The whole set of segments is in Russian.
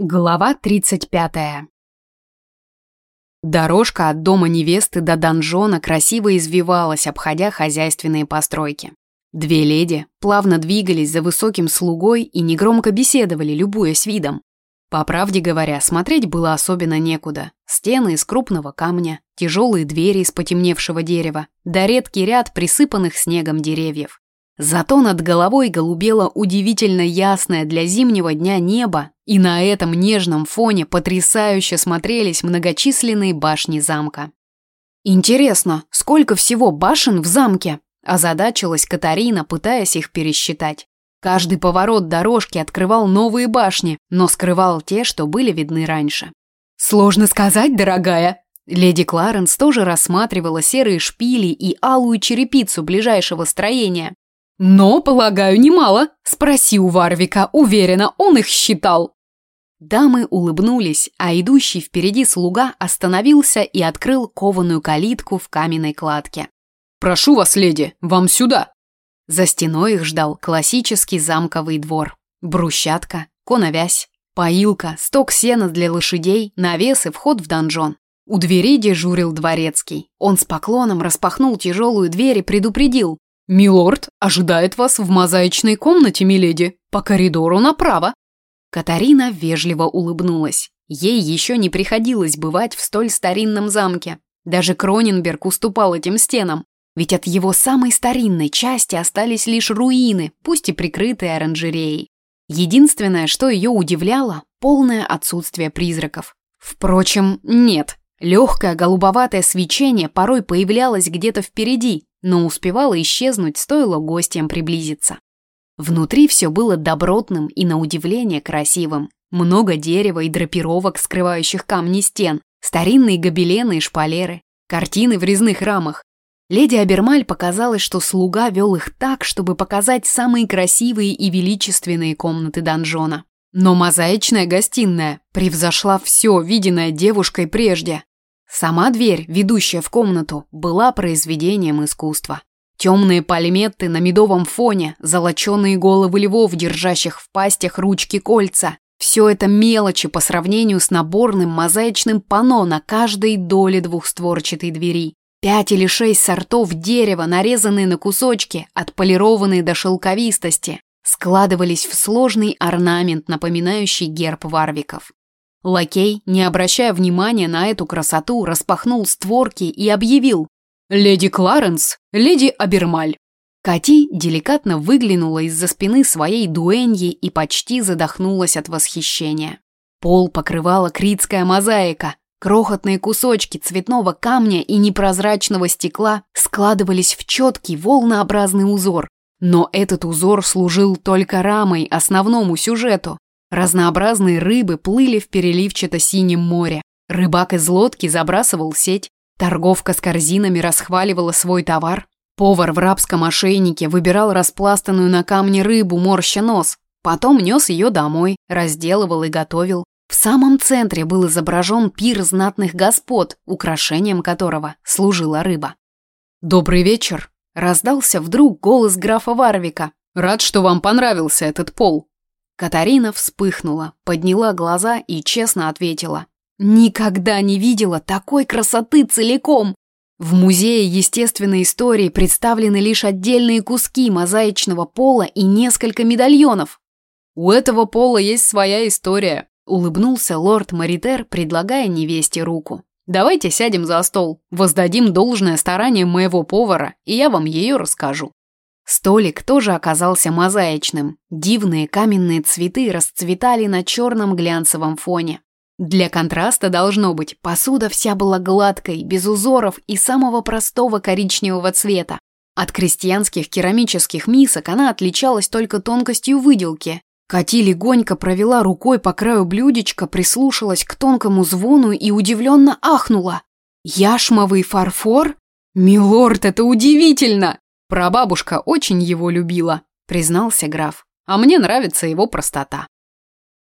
Глава 35. Дорожка от дома невесты до донжона красиво извивалась, обходя хозяйственные постройки. Две леди плавно двигались за высоким слугой и негромко беседовали, любуясь видом. По правде говоря, смотреть было особенно некуда. Стены из крупного камня, тяжелые двери из потемневшего дерева, да редкий ряд присыпанных снегом деревьев. Зато над головой голубело удивительно ясное для зимнего дня небо, и на этом нежном фоне потрясающе смотрелись многочисленные башни замка. «Интересно, сколько всего башен в замке?» – озадачилась Катарина, пытаясь их пересчитать. Каждый поворот дорожки открывал новые башни, но скрывал те, что были видны раньше. «Сложно сказать, дорогая!» Леди Кларенс тоже рассматривала серые шпили и алую черепицу ближайшего строения, «Но, полагаю, немало. Спроси у Варвика, уверена, он их считал». Дамы улыбнулись, а идущий впереди слуга остановился и открыл кованую калитку в каменной кладке. «Прошу вас, леди, вам сюда!» За стеной их ждал классический замковый двор. Брусчатка, коновязь, поилка, сток сена для лошадей, навес и вход в донжон. У двери дежурил дворецкий. Он с поклоном распахнул тяжелую дверь и предупредил. «Милорд ожидает вас в мозаичной комнате, миледи, по коридору направо». Катарина вежливо улыбнулась. Ей еще не приходилось бывать в столь старинном замке. Даже Кроненберг уступал этим стенам, ведь от его самой старинной части остались лишь руины, пусть и прикрытые оранжереей. Единственное, что ее удивляло – полное отсутствие призраков. Впрочем, нет. Легкое голубоватое свечение порой появлялось где-то впереди, но успевала исчезнуть, стоило гостям приблизиться. Внутри все было добротным и, на удивление, красивым. Много дерева и драпировок, скрывающих камни стен, старинные гобелены и шпалеры, картины в резных рамах. Леди Абермаль показалось, что слуга вел их так, чтобы показать самые красивые и величественные комнаты донжона. Но мозаичная гостиная превзошла все, виденное девушкой прежде. Сама дверь, ведущая в комнату, была произведением искусства. Темные пальметты на медовом фоне, золоченые головы львов, держащих в пастях ручки кольца. Все это мелочи по сравнению с наборным мозаичным панно на каждой доле двухстворчатой двери. Пять или шесть сортов дерева, нарезанные на кусочки, отполированные до шелковистости, складывались в сложный орнамент, напоминающий герб варвиков. Лакей, не обращая внимания на эту красоту, распахнул створки и объявил «Леди Кларенс, леди Абермаль». Кати деликатно выглянула из-за спины своей дуэньи и почти задохнулась от восхищения. Пол покрывала критская мозаика. Крохотные кусочки цветного камня и непрозрачного стекла складывались в четкий волнообразный узор. Но этот узор служил только рамой основному сюжету. Разнообразные рыбы плыли в переливчато-синем море. Рыбак из лодки забрасывал сеть. Торговка с корзинами расхваливала свой товар. Повар в рабском ошейнике выбирал распластанную на камне рыбу, морща нос. Потом нес ее домой, разделывал и готовил. В самом центре был изображен пир знатных господ, украшением которого служила рыба. «Добрый вечер!» – раздался вдруг голос графа Варвика. «Рад, что вам понравился этот пол. Катарина вспыхнула, подняла глаза и честно ответила. «Никогда не видела такой красоты целиком!» В музее естественной истории представлены лишь отдельные куски мозаичного пола и несколько медальонов. «У этого пола есть своя история», — улыбнулся лорд Маритер, предлагая невесте руку. «Давайте сядем за стол, воздадим должное старание моего повара, и я вам ее расскажу». Столик тоже оказался мозаичным. Дивные каменные цветы расцветали на черном глянцевом фоне. Для контраста должно быть, посуда вся была гладкой, без узоров и самого простого коричневого цвета. От крестьянских керамических мисок она отличалась только тонкостью выделки. Кати легонько провела рукой по краю блюдечка, прислушалась к тонкому звону и удивленно ахнула. «Яшмовый фарфор? Милорд, это удивительно!» Прабабушка очень его любила, признался граф. А мне нравится его простота.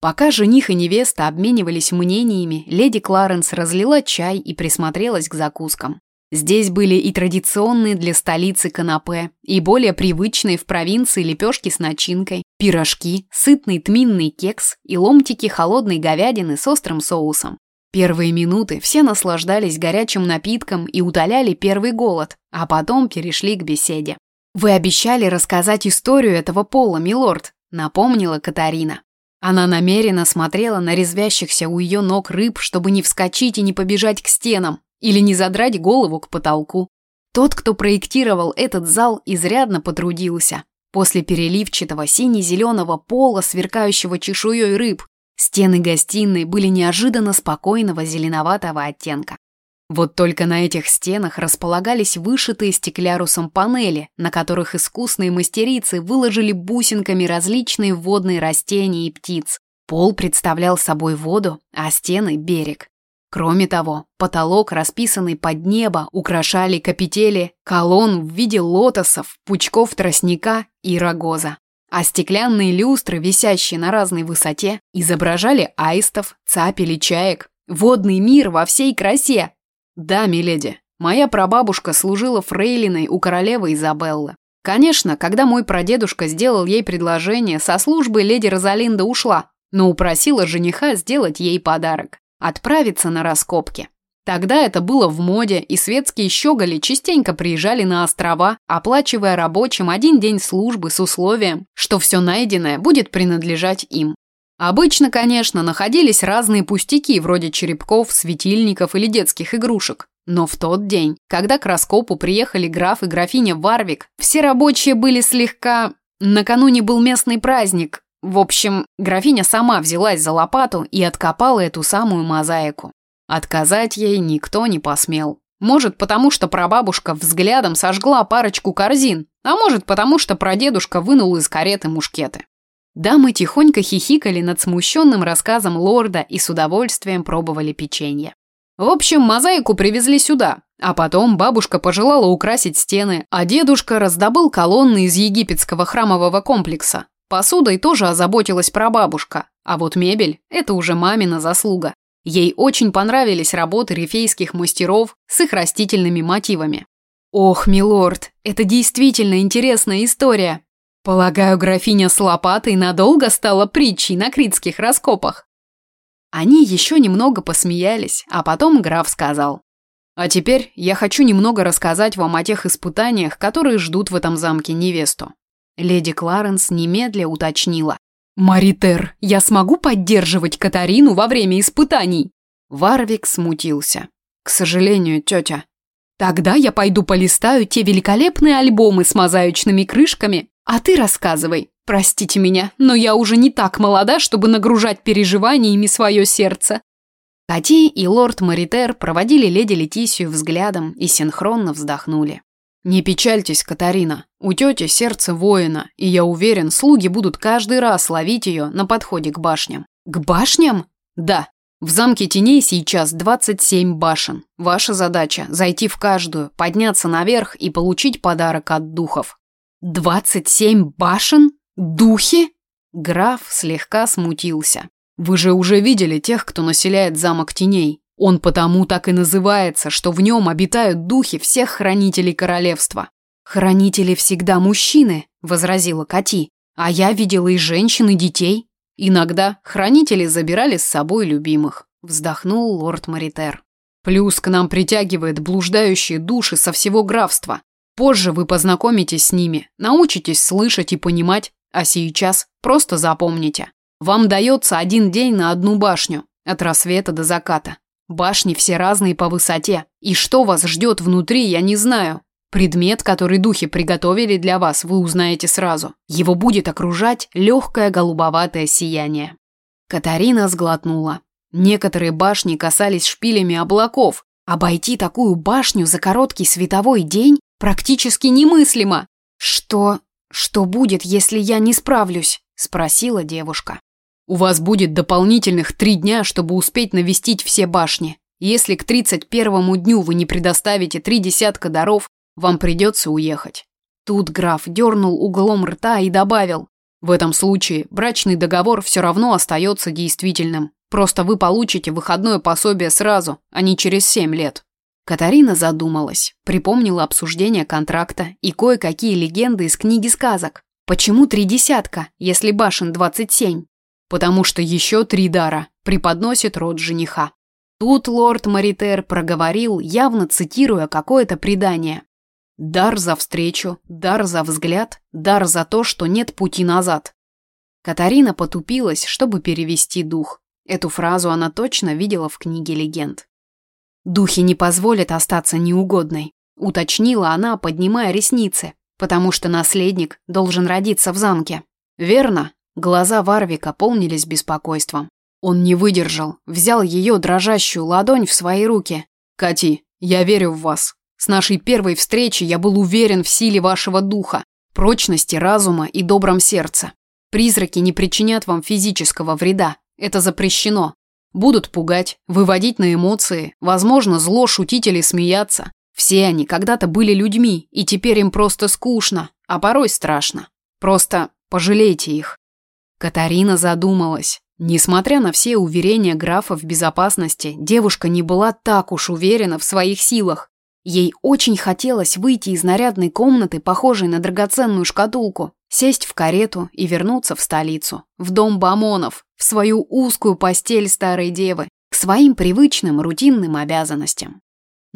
Пока жених и невеста обменивались мнениями, леди Кларенс разлила чай и присмотрелась к закускам. Здесь были и традиционные для столицы канапе, и более привычные в провинции лепешки с начинкой, пирожки, сытный тминный кекс и ломтики холодной говядины с острым соусом. Первые минуты все наслаждались горячим напитком и утоляли первый голод, а потом перешли к беседе. «Вы обещали рассказать историю этого пола, милорд», — напомнила Катарина. Она намеренно смотрела на резвящихся у ее ног рыб, чтобы не вскочить и не побежать к стенам или не задрать голову к потолку. Тот, кто проектировал этот зал, изрядно потрудился. После переливчатого сине-зеленого пола, сверкающего чешуей рыб, стены гостиной были неожиданно спокойного зеленоватого оттенка. Вот только на этих стенах располагались вышитые стеклярусом панели, на которых искусные мастерицы выложили бусинками различные водные растения и птиц. Пол представлял собой воду, а стены – берег. Кроме того, потолок, расписанный под небо, украшали капители колонн в виде лотосов, пучков тростника и рогоза. А стеклянные люстры, висящие на разной высоте, изображали аистов, цапель чаек. Водный мир во всей красе, «Да, миледи. Моя прабабушка служила фрейлиной у королевы Изабеллы. Конечно, когда мой прадедушка сделал ей предложение, со службы леди Розалинда ушла, но упросила жениха сделать ей подарок – отправиться на раскопки. Тогда это было в моде, и светские щеголи частенько приезжали на острова, оплачивая рабочим один день службы с условием, что все найденное будет принадлежать им. Обычно, конечно, находились разные пустяки, вроде черепков, светильников или детских игрушек. Но в тот день, когда к раскопу приехали граф и графиня Варвик, все рабочие были слегка... Накануне был местный праздник. В общем, графиня сама взялась за лопату и откопала эту самую мозаику. Отказать ей никто не посмел. Может, потому что прабабушка взглядом сожгла парочку корзин, а может, потому что прадедушка вынул из кареты мушкеты. Дамы тихонько хихикали над смущенным рассказом лорда и с удовольствием пробовали печенье. В общем, мозаику привезли сюда, а потом бабушка пожелала украсить стены, а дедушка раздобыл колонны из египетского храмового комплекса. Посудой тоже озаботилась прабабушка, а вот мебель – это уже мамина заслуга. Ей очень понравились работы рифейских мастеров с их растительными мотивами. Ох, милорд, это действительно интересная история, Полагаю, графиня с лопатой надолго стала притчей на критских раскопах. Они еще немного посмеялись, а потом граф сказал. А теперь я хочу немного рассказать вам о тех испытаниях, которые ждут в этом замке невесту. Леди Кларенс немедля уточнила. «Маритер, я смогу поддерживать Катарину во время испытаний?» Варвик смутился. «К сожалению, тетя». «Тогда я пойду полистаю те великолепные альбомы с мозаичными крышками, а ты рассказывай. Простите меня, но я уже не так молода, чтобы нагружать переживаниями свое сердце. Кати и лорд Маритер проводили леди Летисию взглядом и синхронно вздохнули. «Не печальтесь, Катарина. У тети сердце воина, и я уверен, слуги будут каждый раз ловить ее на подходе к башням». «К башням?» «Да. В замке теней сейчас 27 башен. Ваша задача – зайти в каждую, подняться наверх и получить подарок от духов. «Двадцать семь башен? Духи?» Граф слегка смутился. «Вы же уже видели тех, кто населяет замок теней. Он потому так и называется, что в нем обитают духи всех хранителей королевства». «Хранители всегда мужчины», — возразила Кати. «А я видела и женщин, и детей». «Иногда хранители забирали с собой любимых», — вздохнул лорд Маритер. «Плюс к нам притягивает блуждающие души со всего графства. Позже вы познакомитесь с ними, научитесь слышать и понимать, а сейчас просто запомните. Вам дается один день на одну башню, от рассвета до заката. Башни все разные по высоте, и что вас ждет внутри, я не знаю. Предмет, который духи приготовили для вас, вы узнаете сразу. Его будет окружать легкое голубоватое сияние. Катарина сглотнула. Некоторые башни касались шпилями облаков. Обойти такую башню за короткий световой день Практически немыслимо. Что... что будет, если я не справлюсь? Спросила девушка. У вас будет дополнительных три дня, чтобы успеть навестить все башни. Если к тридцать первому дню вы не предоставите три десятка даров, вам придется уехать. Тут граф дернул углом рта и добавил. В этом случае брачный договор все равно остается действительным. Просто вы получите выходное пособие сразу, а не через семь лет. Катарина задумалась, припомнила обсуждение контракта и кое-какие легенды из книги сказок. Почему три десятка, если башен двадцать семь? Потому что еще три дара преподносит род жениха. Тут лорд Маритер проговорил, явно цитируя какое-то предание. «Дар за встречу, дар за взгляд, дар за то, что нет пути назад». Катарина потупилась, чтобы перевести дух. Эту фразу она точно видела в книге легенд. «Духи не позволят остаться неугодной», — уточнила она, поднимая ресницы, «потому что наследник должен родиться в замке». «Верно?» Глаза Варвика полнились беспокойством. Он не выдержал, взял ее дрожащую ладонь в свои руки. «Кати, я верю в вас. С нашей первой встречи я был уверен в силе вашего духа, прочности разума и добром сердца. Призраки не причинят вам физического вреда. Это запрещено. Будут пугать, выводить на эмоции, возможно, зло шутить или смеяться. Все они когда-то были людьми, и теперь им просто скучно, а порой страшно. Просто пожалейте их. Катарина задумалась. Несмотря на все уверения графа в безопасности, девушка не была так уж уверена в своих силах. Ей очень хотелось выйти из нарядной комнаты, похожей на драгоценную шкатулку, сесть в карету и вернуться в столицу, в дом Бамонов, в свою узкую постель старой девы, к своим привычным рутинным обязанностям.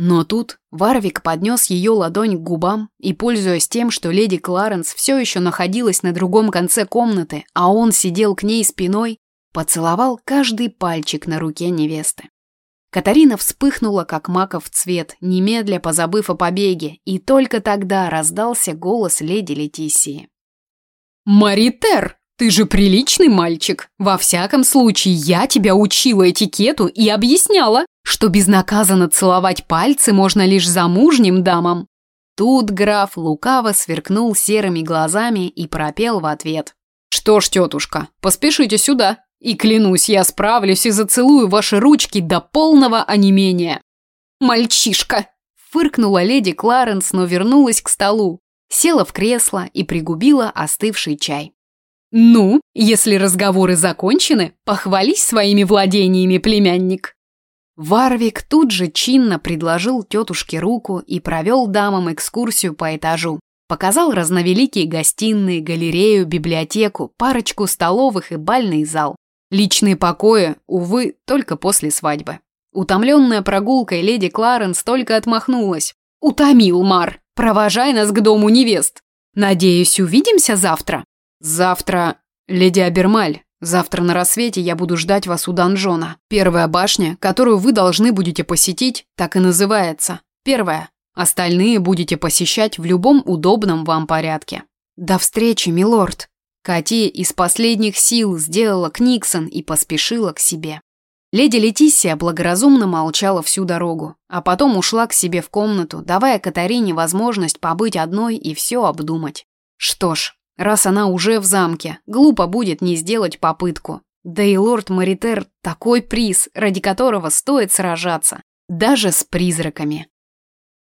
Но тут Варвик поднес ее ладонь к губам и, пользуясь тем, что леди Кларенс все еще находилась на другом конце комнаты, а он сидел к ней спиной, поцеловал каждый пальчик на руке невесты. Катарина вспыхнула, как маков цвет, немедля позабыв о побеге, и только тогда раздался голос леди Летисии. «Маритер, ты же приличный мальчик. Во всяком случае, я тебя учила этикету и объясняла, что безнаказанно целовать пальцы можно лишь замужним дамам». Тут граф лукаво сверкнул серыми глазами и пропел в ответ. «Что ж, тетушка, поспешите сюда, и клянусь, я справлюсь и зацелую ваши ручки до полного онемения». «Мальчишка!» – фыркнула леди Кларенс, но вернулась к столу села в кресло и пригубила остывший чай. «Ну, если разговоры закончены, похвались своими владениями, племянник!» Варвик тут же чинно предложил тетушке руку и провел дамам экскурсию по этажу. Показал разновеликие гостиные, галерею, библиотеку, парочку столовых и бальный зал. Личные покои, увы, только после свадьбы. Утомленная прогулкой леди Кларенс только отмахнулась. «Утомил, Мар! Провожай нас к дому невест. Надеюсь, увидимся завтра. Завтра, леди Абермаль, завтра на рассвете я буду ждать вас у донжона. Первая башня, которую вы должны будете посетить, так и называется. Первая. Остальные будете посещать в любом удобном вам порядке. До встречи, милорд. Кати из последних сил сделала Книксон и поспешила к себе. Леди Летисия благоразумно молчала всю дорогу, а потом ушла к себе в комнату, давая Катарине возможность побыть одной и все обдумать. Что ж, раз она уже в замке, глупо будет не сделать попытку. Да и лорд Маритер – такой приз, ради которого стоит сражаться, даже с призраками.